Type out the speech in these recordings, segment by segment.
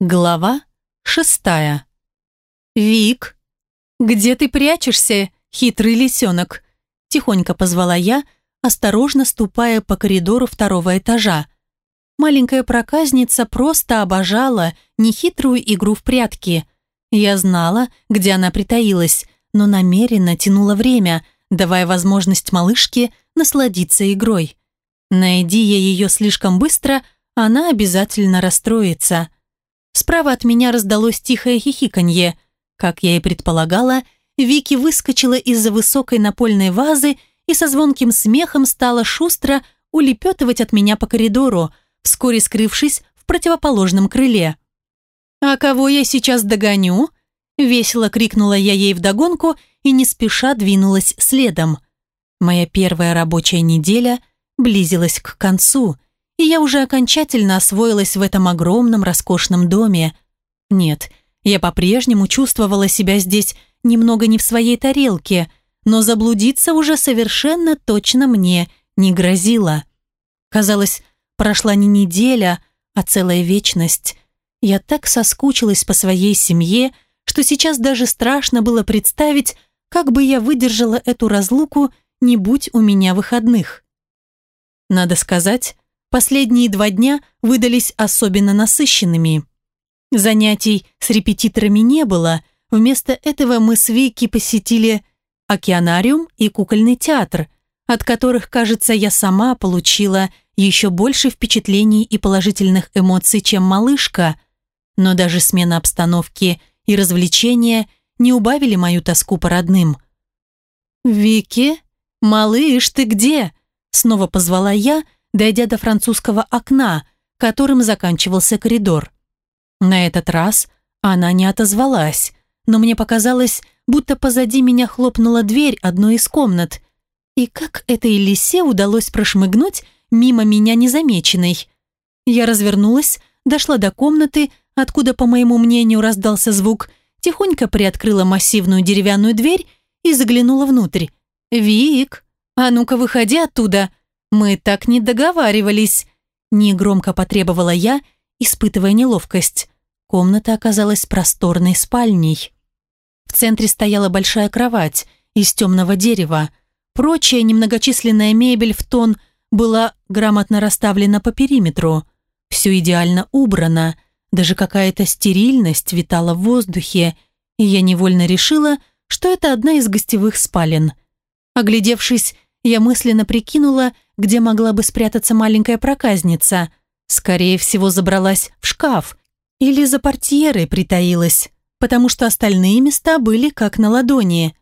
Глава шестая. «Вик, где ты прячешься, хитрый лисенок?» Тихонько позвала я, осторожно ступая по коридору второго этажа. Маленькая проказница просто обожала нехитрую игру в прятки. Я знала, где она притаилась, но намеренно тянула время, давая возможность малышке насладиться игрой. Найди я ее слишком быстро, она обязательно расстроится. Справа от меня раздалось тихое хихиканье. Как я и предполагала, Вики выскочила из-за высокой напольной вазы и со звонким смехом стала шустро улепетывать от меня по коридору, вскоре скрывшись в противоположном крыле. «А кого я сейчас догоню?» Весело крикнула я ей вдогонку и не спеша двинулась следом. Моя первая рабочая неделя близилась к концу – и я уже окончательно освоилась в этом огромном роскошном доме. Нет, я по-прежнему чувствовала себя здесь немного не в своей тарелке, но заблудиться уже совершенно точно мне не грозило. Казалось, прошла не неделя, а целая вечность. Я так соскучилась по своей семье, что сейчас даже страшно было представить, как бы я выдержала эту разлуку, не будь у меня выходных. Надо сказать, Последние два дня выдались особенно насыщенными. Занятий с репетиторами не было, вместо этого мы с Вики посетили океанариум и кукольный театр, от которых, кажется, я сама получила еще больше впечатлений и положительных эмоций, чем малышка, но даже смена обстановки и развлечения не убавили мою тоску по родным. «Вики, малыш, ты где?» Снова позвала я, дойдя до французского окна, которым заканчивался коридор. На этот раз она не отозвалась, но мне показалось, будто позади меня хлопнула дверь одной из комнат. И как этой лисе удалось прошмыгнуть мимо меня незамеченной? Я развернулась, дошла до комнаты, откуда, по моему мнению, раздался звук, тихонько приоткрыла массивную деревянную дверь и заглянула внутрь. «Вик, а ну-ка выходи оттуда!» «Мы так не договаривались», – негромко потребовала я, испытывая неловкость. Комната оказалась просторной спальней. В центре стояла большая кровать из темного дерева. Прочая немногочисленная мебель в тон была грамотно расставлена по периметру. Все идеально убрано, даже какая-то стерильность витала в воздухе, и я невольно решила, что это одна из гостевых спален. Оглядевшись, я мысленно прикинула, где могла бы спрятаться маленькая проказница. Скорее всего, забралась в шкаф или за портьерой притаилась, потому что остальные места были как на ладони.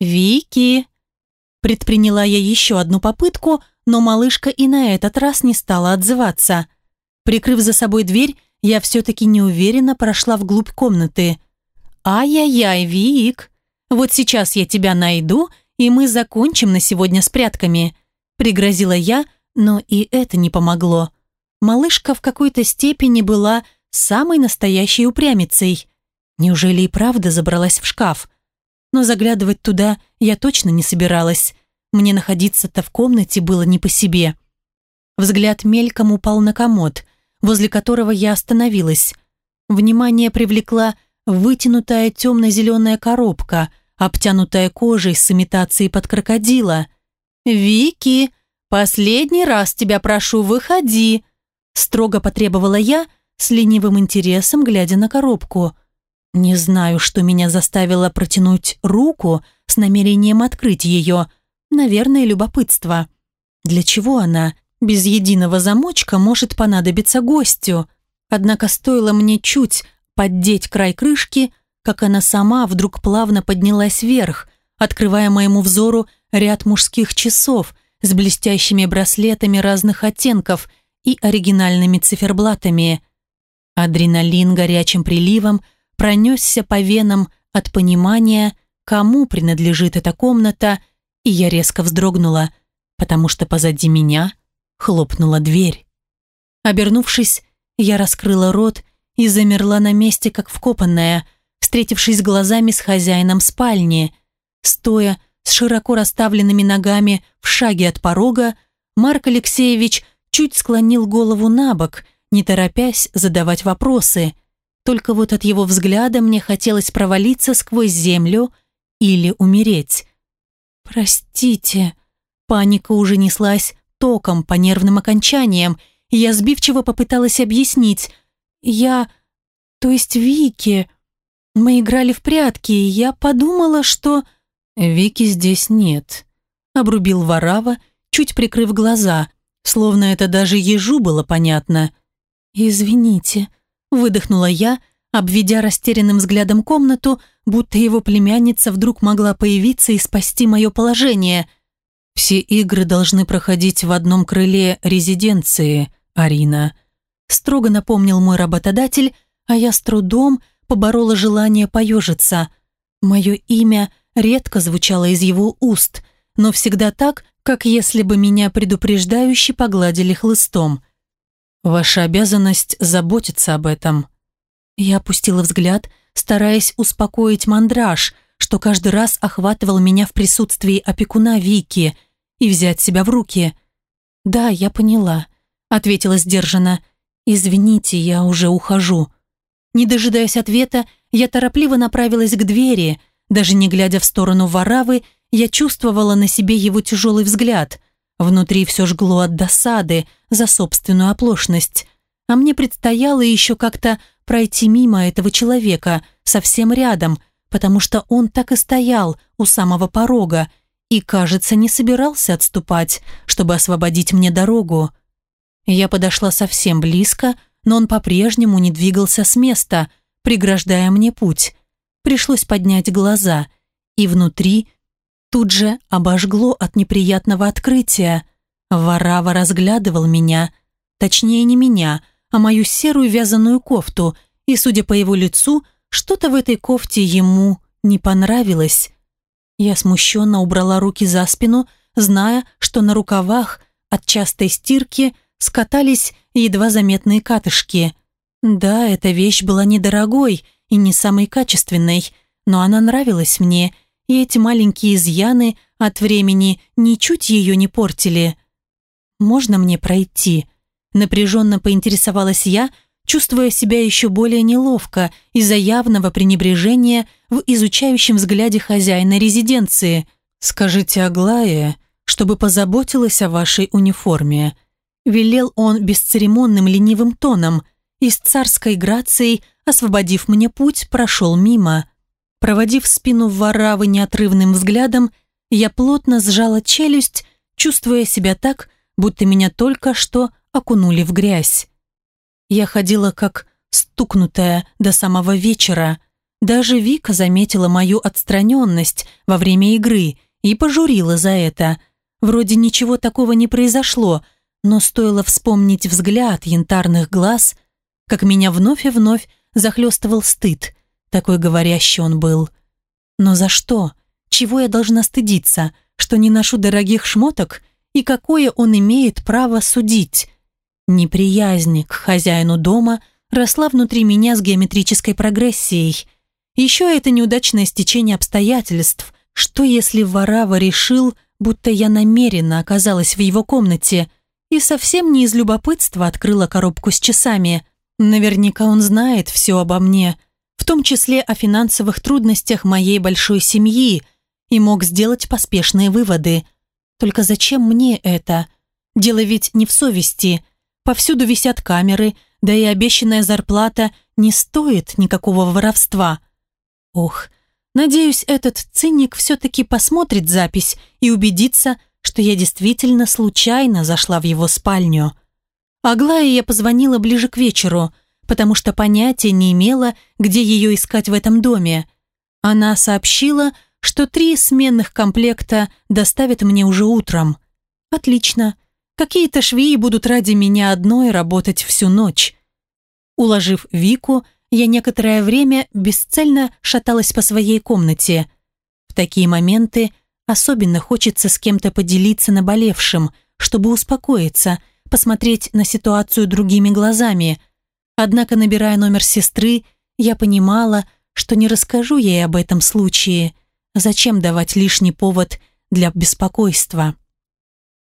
«Вики!» Предприняла я еще одну попытку, но малышка и на этот раз не стала отзываться. Прикрыв за собой дверь, я все-таки неуверенно прошла вглубь комнаты. «Ай-яй-яй, Вик! Вот сейчас я тебя найду, и мы закончим на сегодня с прятками. Пригрозила я, но и это не помогло. Малышка в какой-то степени была самой настоящей упрямицей. Неужели и правда забралась в шкаф? Но заглядывать туда я точно не собиралась. Мне находиться-то в комнате было не по себе. Взгляд мельком упал на комод, возле которого я остановилась. Внимание привлекла вытянутая темно-зеленая коробка, обтянутая кожей с имитацией под крокодила. «Вики, последний раз тебя прошу, выходи!» Строго потребовала я, с ленивым интересом глядя на коробку. Не знаю, что меня заставило протянуть руку с намерением открыть ее. Наверное, любопытство. Для чего она без единого замочка может понадобиться гостю? Однако стоило мне чуть поддеть край крышки, как она сама вдруг плавно поднялась вверх, открывая моему взору ряд мужских часов с блестящими браслетами разных оттенков и оригинальными циферблатами. Адреналин горячим приливом пронесся по венам от понимания, кому принадлежит эта комната, и я резко вздрогнула, потому что позади меня хлопнула дверь. Обернувшись, я раскрыла рот и замерла на месте, как вкопанная, встретившись глазами с хозяином спальни. Стоя с широко расставленными ногами в шаге от порога, Марк Алексеевич чуть склонил голову на бок, не торопясь задавать вопросы. Только вот от его взгляда мне хотелось провалиться сквозь землю или умереть. «Простите», паника уже неслась током по нервным окончаниям, и я сбивчиво попыталась объяснить. «Я... то есть Вики...» Мы играли в прятки, и я подумала, что... «Вики здесь нет», — обрубил Варава, чуть прикрыв глаза, словно это даже ежу было понятно. «Извините», — выдохнула я, обведя растерянным взглядом комнату, будто его племянница вдруг могла появиться и спасти мое положение. «Все игры должны проходить в одном крыле резиденции, Арина», — строго напомнил мой работодатель, а я с трудом поборола желание поежиться. Мое имя редко звучало из его уст, но всегда так, как если бы меня предупреждающе погладили хлыстом. «Ваша обязанность заботиться об этом». Я опустила взгляд, стараясь успокоить мандраж, что каждый раз охватывал меня в присутствии опекуна Вики, и взять себя в руки. «Да, я поняла», — ответила сдержанно. «Извините, я уже ухожу». Не дожидаясь ответа, я торопливо направилась к двери. Даже не глядя в сторону Варавы, я чувствовала на себе его тяжелый взгляд. Внутри все жгло от досады за собственную оплошность. А мне предстояло еще как-то пройти мимо этого человека, совсем рядом, потому что он так и стоял у самого порога и, кажется, не собирался отступать, чтобы освободить мне дорогу. Я подошла совсем близко, но он по-прежнему не двигался с места, преграждая мне путь. Пришлось поднять глаза, и внутри тут же обожгло от неприятного открытия. Варава разглядывал меня, точнее не меня, а мою серую вязаную кофту, и, судя по его лицу, что-то в этой кофте ему не понравилось. Я смущенно убрала руки за спину, зная, что на рукавах от частой стирки скатались едва заметные катышки. Да, эта вещь была недорогой и не самой качественной, но она нравилась мне, и эти маленькие изъяны от времени ничуть ее не портили. «Можно мне пройти?» Напряженно поинтересовалась я, чувствуя себя еще более неловко из-за явного пренебрежения в изучающем взгляде хозяина резиденции. «Скажите Аглае, чтобы позаботилась о вашей униформе», Велел он бесцеремонным ленивым тоном и с царской грацией, освободив мне путь, прошел мимо. Проводив спину воравы неотрывным взглядом, я плотно сжала челюсть, чувствуя себя так, будто меня только что окунули в грязь. Я ходила как стукнутая до самого вечера. Даже Вика заметила мою отстраненность во время игры и пожурила за это. Вроде ничего такого не произошло, но стоило вспомнить взгляд янтарных глаз, как меня вновь и вновь захлестывал стыд. Такой говорящий он был. Но за что? Чего я должна стыдиться? Что не ношу дорогих шмоток? И какое он имеет право судить? Неприязнь к хозяину дома росла внутри меня с геометрической прогрессией. Еще это неудачное стечение обстоятельств. Что если Варава решил, будто я намеренно оказалась в его комнате – и совсем не из любопытства открыла коробку с часами. Наверняка он знает все обо мне, в том числе о финансовых трудностях моей большой семьи, и мог сделать поспешные выводы. Только зачем мне это? Дело ведь не в совести. Повсюду висят камеры, да и обещанная зарплата не стоит никакого воровства. Ох, надеюсь, этот циник все-таки посмотрит запись и убедится, что я действительно случайно зашла в его спальню. Аглае я позвонила ближе к вечеру, потому что понятия не имела, где ее искать в этом доме. Она сообщила, что три сменных комплекта доставят мне уже утром. Отлично. Какие-то швеи будут ради меня одной работать всю ночь. Уложив Вику, я некоторое время бесцельно шаталась по своей комнате. В такие моменты Особенно хочется с кем-то поделиться наболевшим, чтобы успокоиться, посмотреть на ситуацию другими глазами. Однако, набирая номер сестры, я понимала, что не расскажу ей об этом случае. Зачем давать лишний повод для беспокойства?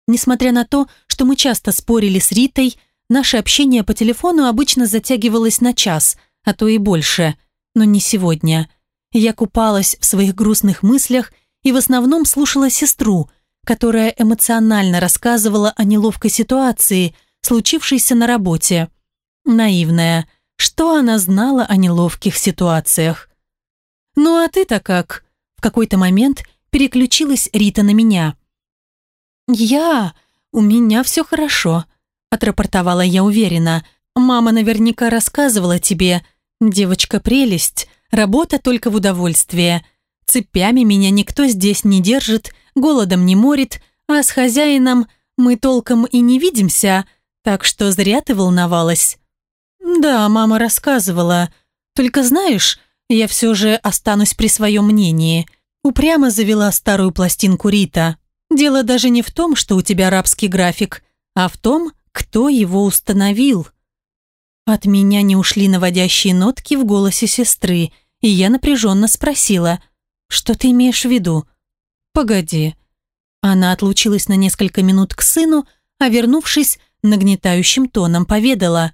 Несмотря на то, что мы часто спорили с Ритой, наше общение по телефону обычно затягивалось на час, а то и больше. Но не сегодня. Я купалась в своих грустных мыслях и в основном слушала сестру, которая эмоционально рассказывала о неловкой ситуации, случившейся на работе. Наивная. Что она знала о неловких ситуациях? «Ну а ты-то как?» В какой-то момент переключилась Рита на меня. «Я... У меня все хорошо», – отрапортовала я уверенно. «Мама наверняка рассказывала тебе. Девочка прелесть, работа только в удовольствие. Цепями меня никто здесь не держит, голодом не морит, а с хозяином мы толком и не видимся, так что зря ты волновалась». «Да, мама рассказывала. Только знаешь, я все же останусь при своем мнении». Упрямо завела старую пластинку Рита. Дело даже не в том, что у тебя арабский график, а в том, кто его установил. От меня не ушли наводящие нотки в голосе сестры, и я напряженно спросила, «Что ты имеешь в виду?» «Погоди». Она отлучилась на несколько минут к сыну, а вернувшись, нагнетающим тоном поведала.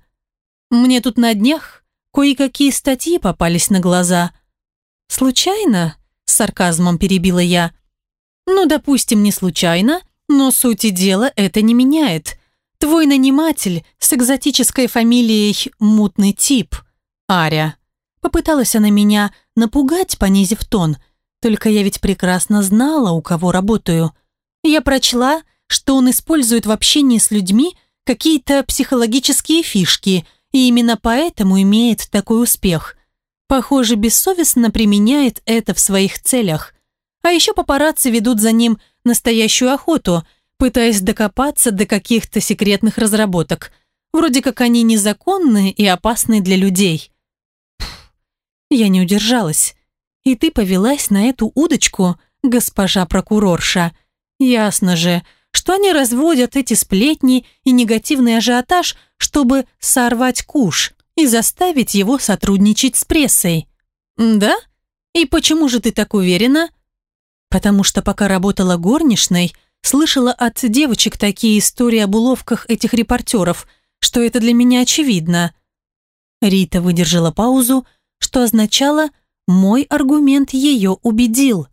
«Мне тут на днях кое-какие статьи попались на глаза». «Случайно?» – с сарказмом перебила я. Ну, допустим, не случайно, но сути дела это не меняет. Твой наниматель с экзотической фамилией «Мутный тип» – Аря. Попыталась она меня напугать, понизив тон. Только я ведь прекрасно знала, у кого работаю. Я прочла, что он использует в общении с людьми какие-то психологические фишки, и именно поэтому имеет такой успех. Похоже, бессовестно применяет это в своих целях. А еще папарацци ведут за ним настоящую охоту, пытаясь докопаться до каких-то секретных разработок. Вроде как они незаконны и опасны для людей. Я не удержалась. И ты повелась на эту удочку, госпожа прокурорша. Ясно же, что они разводят эти сплетни и негативный ажиотаж, чтобы сорвать куш и заставить его сотрудничать с прессой. Да? И почему же ты так уверена? Потому что пока работала горничной, слышала от девочек такие истории об уловках этих репортеров, что это для меня очевидно. Рита выдержала паузу, что означало «мой аргумент ее убедил».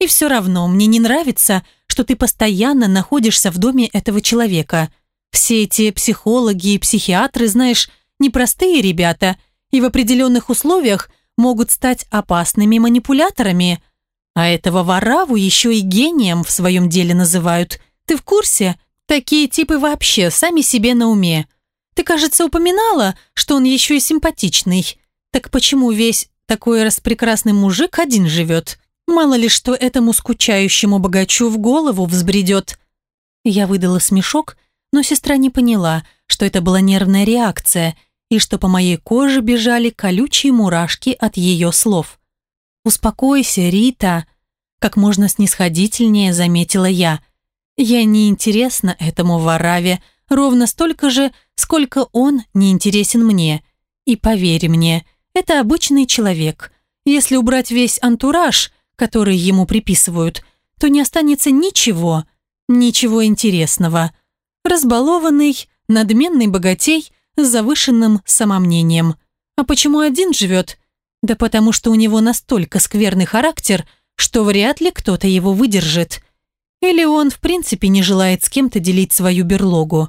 И все равно мне не нравится, что ты постоянно находишься в доме этого человека. Все эти психологи и психиатры, знаешь, непростые ребята и в определенных условиях могут стать опасными манипуляторами – а этого Вараву еще и гением в своем деле называют. Ты в курсе? Такие типы вообще сами себе на уме. Ты, кажется, упоминала, что он еще и симпатичный. Так почему весь такой распрекрасный мужик один живет? Мало ли, что этому скучающему богачу в голову взбредет. Я выдала смешок, но сестра не поняла, что это была нервная реакция и что по моей коже бежали колючие мурашки от ее слов. «Успокойся, Рита», — как можно снисходительнее заметила я. «Я не интересна этому Вараве ровно столько же, сколько он не интересен мне. И поверь мне, это обычный человек. Если убрать весь антураж, который ему приписывают, то не останется ничего, ничего интересного. Разбалованный, надменный богатей с завышенным самомнением. А почему один живет, да потому что у него настолько скверный характер, что вряд ли кто-то его выдержит. Или он, в принципе, не желает с кем-то делить свою берлогу.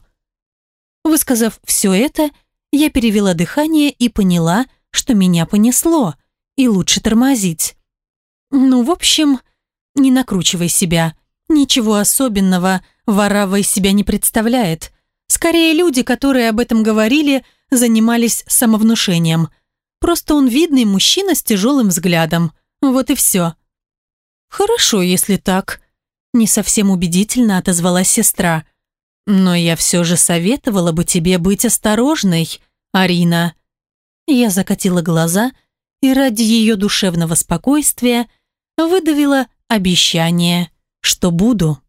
Высказав все это, я перевела дыхание и поняла, что меня понесло, и лучше тормозить. Ну, в общем, не накручивай себя. Ничего особенного из себя не представляет. Скорее, люди, которые об этом говорили, занимались самовнушением – Просто он видный мужчина с тяжелым взглядом. Вот и все. Хорошо, если так. Не совсем убедительно отозвалась сестра. Но я все же советовала бы тебе быть осторожной, Арина. Я закатила глаза и ради ее душевного спокойствия выдавила обещание, что буду.